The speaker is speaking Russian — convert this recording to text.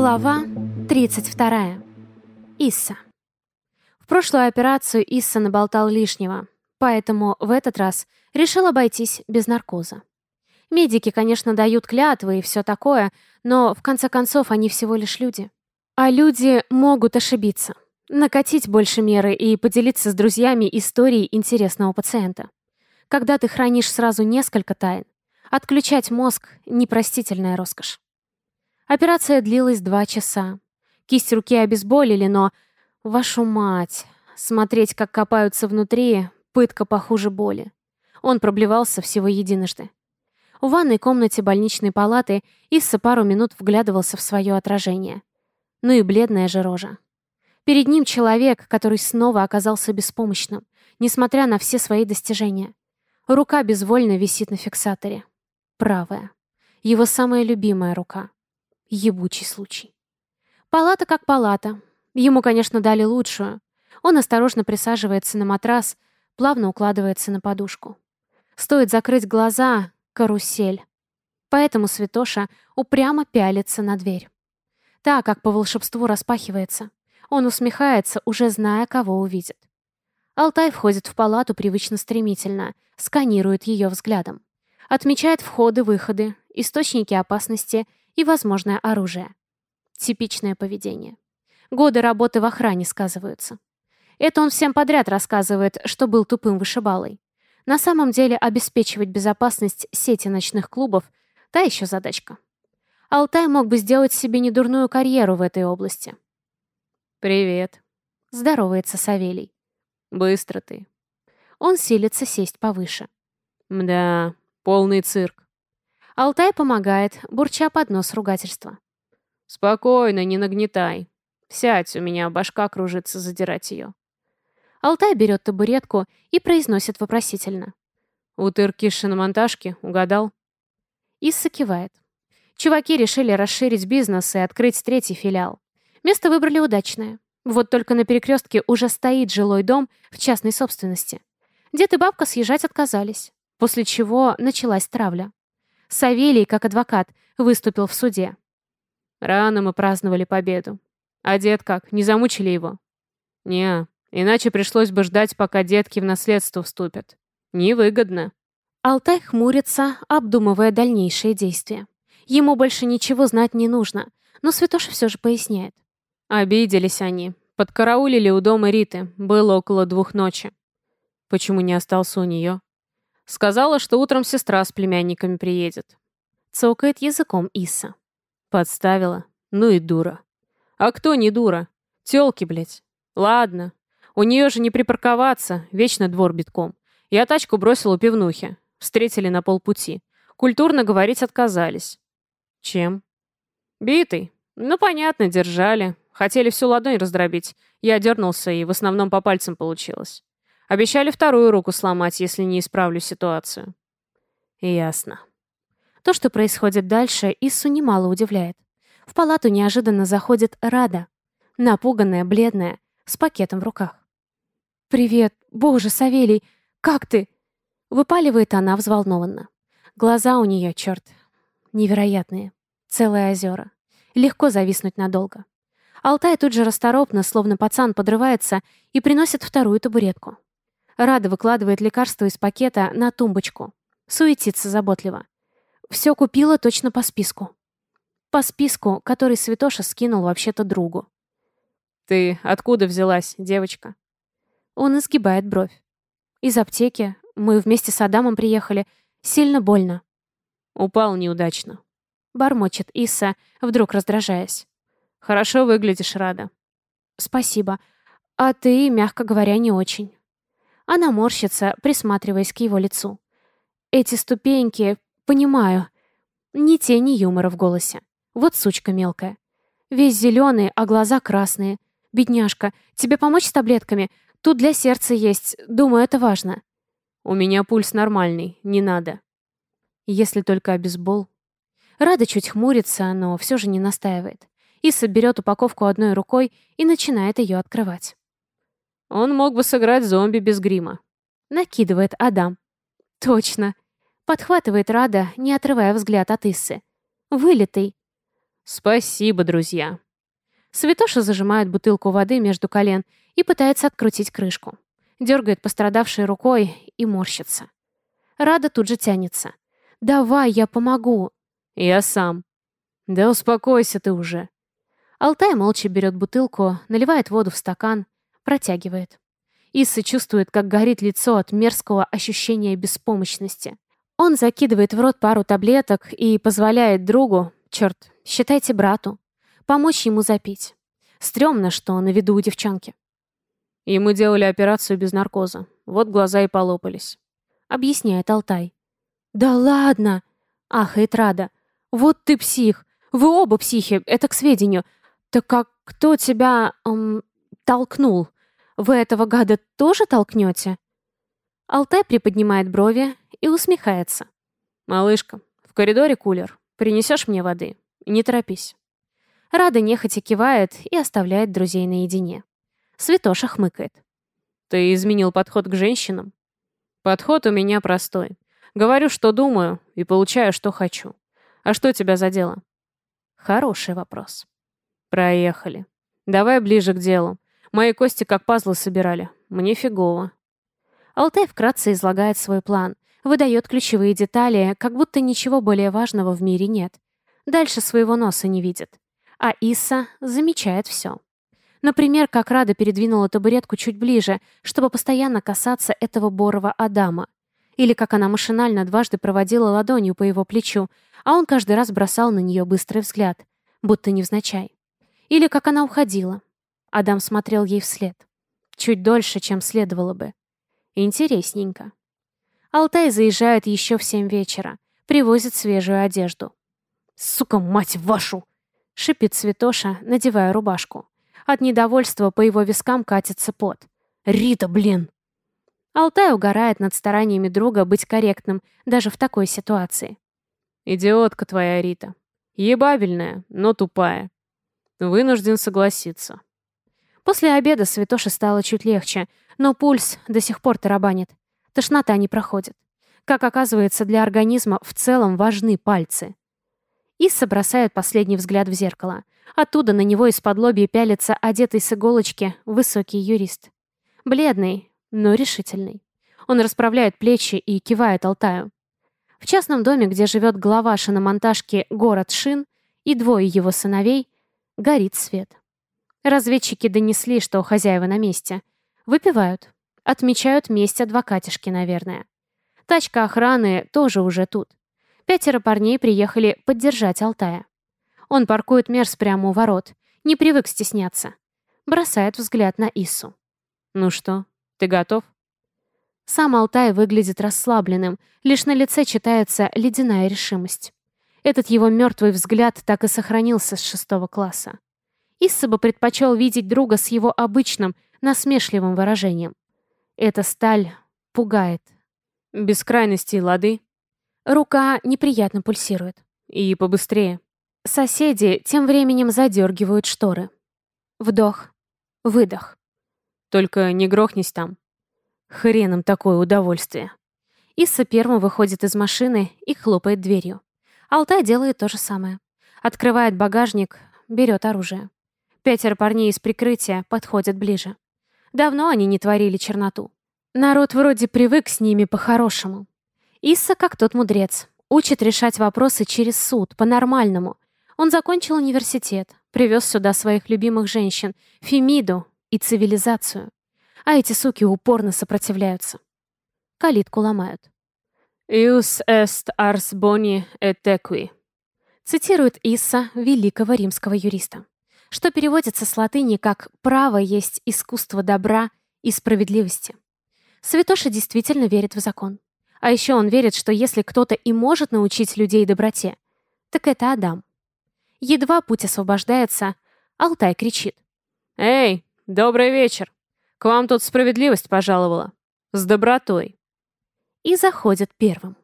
Глава 32. Исса. В прошлую операцию Исса наболтал лишнего, поэтому в этот раз решил обойтись без наркоза. Медики, конечно, дают клятвы и все такое, но в конце концов они всего лишь люди. А люди могут ошибиться, накатить больше меры и поделиться с друзьями историей интересного пациента. Когда ты хранишь сразу несколько тайн, отключать мозг — непростительная роскошь. Операция длилась два часа. Кисть руки обезболили, но... Вашу мать! Смотреть, как копаются внутри, пытка похуже боли. Он проблевался всего единожды. В ванной комнате больничной палаты Исса пару минут вглядывался в свое отражение. Ну и бледная же рожа. Перед ним человек, который снова оказался беспомощным, несмотря на все свои достижения. Рука безвольно висит на фиксаторе. Правая. Его самая любимая рука. Ебучий случай. Палата как палата. Ему, конечно, дали лучшую. Он осторожно присаживается на матрас, плавно укладывается на подушку. Стоит закрыть глаза — карусель. Поэтому Святоша упрямо пялится на дверь. Та, как по волшебству, распахивается. Он усмехается, уже зная, кого увидит. Алтай входит в палату привычно стремительно, сканирует ее взглядом. Отмечает входы-выходы, источники опасности — и возможное оружие. Типичное поведение. Годы работы в охране сказываются. Это он всем подряд рассказывает, что был тупым вышибалой. На самом деле обеспечивать безопасность сети ночных клубов – та еще задачка. Алтай мог бы сделать себе недурную карьеру в этой области. «Привет», – здоровается Савелий. «Быстро ты». Он силится сесть повыше. «Мда, полный цирк. Алтай помогает, бурча под нос ругательства. «Спокойно, не нагнетай. Сядь, у меня башка кружится задирать ее». Алтай берет табуретку и произносит вопросительно. «Утырки шиномонтажки, угадал?» Исса кивает. Чуваки решили расширить бизнес и открыть третий филиал. Место выбрали удачное. Вот только на перекрестке уже стоит жилой дом в частной собственности. Дед и бабка съезжать отказались, после чего началась травля. Савелий, как адвокат, выступил в суде. Рано мы праздновали победу. А дед как, не замучили его? Не, иначе пришлось бы ждать, пока детки в наследство вступят. Невыгодно. Алтай хмурится, обдумывая дальнейшие действия. Ему больше ничего знать не нужно, но Святоша все же поясняет. Обиделись они. Подкараулили у дома Риты. Было около двух ночи. Почему не остался у нее? Сказала, что утром сестра с племянниками приедет. Цокает языком Иса. Подставила. Ну и дура. А кто не дура? Тёлки, блядь. Ладно. У нее же не припарковаться, вечно двор битком. Я тачку бросил у пивнухи. Встретили на полпути. Культурно говорить отказались. Чем? Битый. Ну, понятно, держали. Хотели всю ладонь раздробить. Я дернулся, и в основном по пальцам получилось. Обещали вторую руку сломать, если не исправлю ситуацию. Ясно. То, что происходит дальше, Иссу немало удивляет. В палату неожиданно заходит Рада. Напуганная, бледная, с пакетом в руках. «Привет! Боже, Савелий! Как ты?» Выпаливает она взволнованно. Глаза у нее, черт, невероятные. Целые озера. Легко зависнуть надолго. Алтай тут же расторопно, словно пацан, подрывается и приносит вторую табуретку. Рада выкладывает лекарство из пакета на тумбочку. Суетится заботливо. Все купила точно по списку. По списку, который Святоша скинул вообще-то другу. «Ты откуда взялась, девочка?» Он изгибает бровь. «Из аптеки. Мы вместе с Адамом приехали. Сильно больно». «Упал неудачно», — бормочет Иса, вдруг раздражаясь. «Хорошо выглядишь, Рада». «Спасибо. А ты, мягко говоря, не очень». Она морщится, присматриваясь к его лицу. Эти ступеньки, понимаю. Ни тени юмора в голосе. Вот сучка мелкая. Весь зеленый, а глаза красные. Бедняжка, тебе помочь с таблетками? Тут для сердца есть. Думаю, это важно. У меня пульс нормальный, не надо. Если только обезбол. Рада чуть хмурится, но все же не настаивает. Иса берет упаковку одной рукой и начинает ее открывать. Он мог бы сыграть зомби без грима. Накидывает Адам. Точно. Подхватывает Рада, не отрывая взгляд от Иссы. Вылитый. Спасибо, друзья. Святоша зажимает бутылку воды между колен и пытается открутить крышку. Дергает пострадавшей рукой и морщится. Рада тут же тянется. «Давай, я помогу». «Я сам». «Да успокойся ты уже». Алтай молча берет бутылку, наливает воду в стакан, протягивает. Исса чувствует, как горит лицо от мерзкого ощущения беспомощности. Он закидывает в рот пару таблеток и позволяет другу, черт, считайте брату, помочь ему запить. Стрёмно, что на виду у девчонки. Ему делали операцию без наркоза. Вот глаза и полопались. Объясняет Алтай. «Да ладно!» — ахает Рада. «Вот ты псих! Вы оба психи, это к сведению. Так как кто тебя... Эм, толкнул? Вы этого гада тоже толкнете?» Алтай приподнимает брови и усмехается. «Малышка, в коридоре кулер. Принесешь мне воды? Не торопись». Рада нехотя кивает и оставляет друзей наедине. Святоша хмыкает. «Ты изменил подход к женщинам?» «Подход у меня простой. Говорю, что думаю, и получаю, что хочу. А что тебя задело?» «Хороший вопрос». «Проехали. Давай ближе к делу. Мои кости как пазлы собирали. Мне фигово». Алтай вкратце излагает свой план, выдает ключевые детали, как будто ничего более важного в мире нет. Дальше своего носа не видит. А Иса замечает все. Например, как Рада передвинула табуретку чуть ближе, чтобы постоянно касаться этого борова Адама. Или как она машинально дважды проводила ладонью по его плечу, а он каждый раз бросал на нее быстрый взгляд, будто невзначай. Или как она уходила. Адам смотрел ей вслед. Чуть дольше, чем следовало бы. Интересненько. Алтай заезжает еще в семь вечера. Привозит свежую одежду. «Сука, мать вашу!» — шипит Святоша, надевая рубашку. От недовольства по его вискам катится пот. «Рита, блин!» Алтай угорает над стараниями друга быть корректным даже в такой ситуации. «Идиотка твоя Рита. Ебабельная, но тупая. Вынужден согласиться». После обеда Святоше стало чуть легче, но пульс до сих пор тарабанит. Тошнота не проходит. Как оказывается, для организма в целом важны пальцы. Исса бросает последний взгляд в зеркало. Оттуда на него из-под лобья пялится одетый с иголочки высокий юрист. Бледный, но решительный. Он расправляет плечи и кивает Алтаю. В частном доме, где живет глава шиномонтажки «Город Шин» и двое его сыновей, горит свет. Разведчики донесли, что хозяева на месте. Выпивают. Отмечают месть адвокатишки, наверное. Тачка охраны тоже уже тут. Пятеро парней приехали поддержать Алтая. Он паркует Мерс прямо у ворот. Не привык стесняться. Бросает взгляд на Ису. «Ну что, ты готов?» Сам Алтай выглядит расслабленным, лишь на лице читается ледяная решимость. Этот его мертвый взгляд так и сохранился с шестого класса. Исса бы предпочел видеть друга с его обычным, насмешливым выражением. Эта сталь пугает. Без крайностей лады. Рука неприятно пульсирует. И побыстрее. Соседи тем временем задергивают шторы. Вдох. Выдох. Только не грохнись там. Хреном такое удовольствие. Исса первым выходит из машины и хлопает дверью. Алтай делает то же самое. Открывает багажник, берет оружие. Пятеро парней из прикрытия подходят ближе. Давно они не творили черноту. Народ вроде привык с ними по-хорошему. Исса, как тот мудрец, учит решать вопросы через суд, по-нормальному, он закончил университет, привез сюда своих любимых женщин, Фемиду и цивилизацию. А эти суки упорно сопротивляются. Калитку ломают. «Ius est ars boni et equi», цитирует Исса, великого римского юриста, что переводится с латыни как «право есть искусство добра и справедливости». Святоша действительно верит в закон. А еще он верит, что если кто-то и может научить людей доброте, так это Адам. Едва путь освобождается, Алтай кричит. «Эй, добрый вечер! К вам тут справедливость пожаловала. С добротой!» И заходит первым.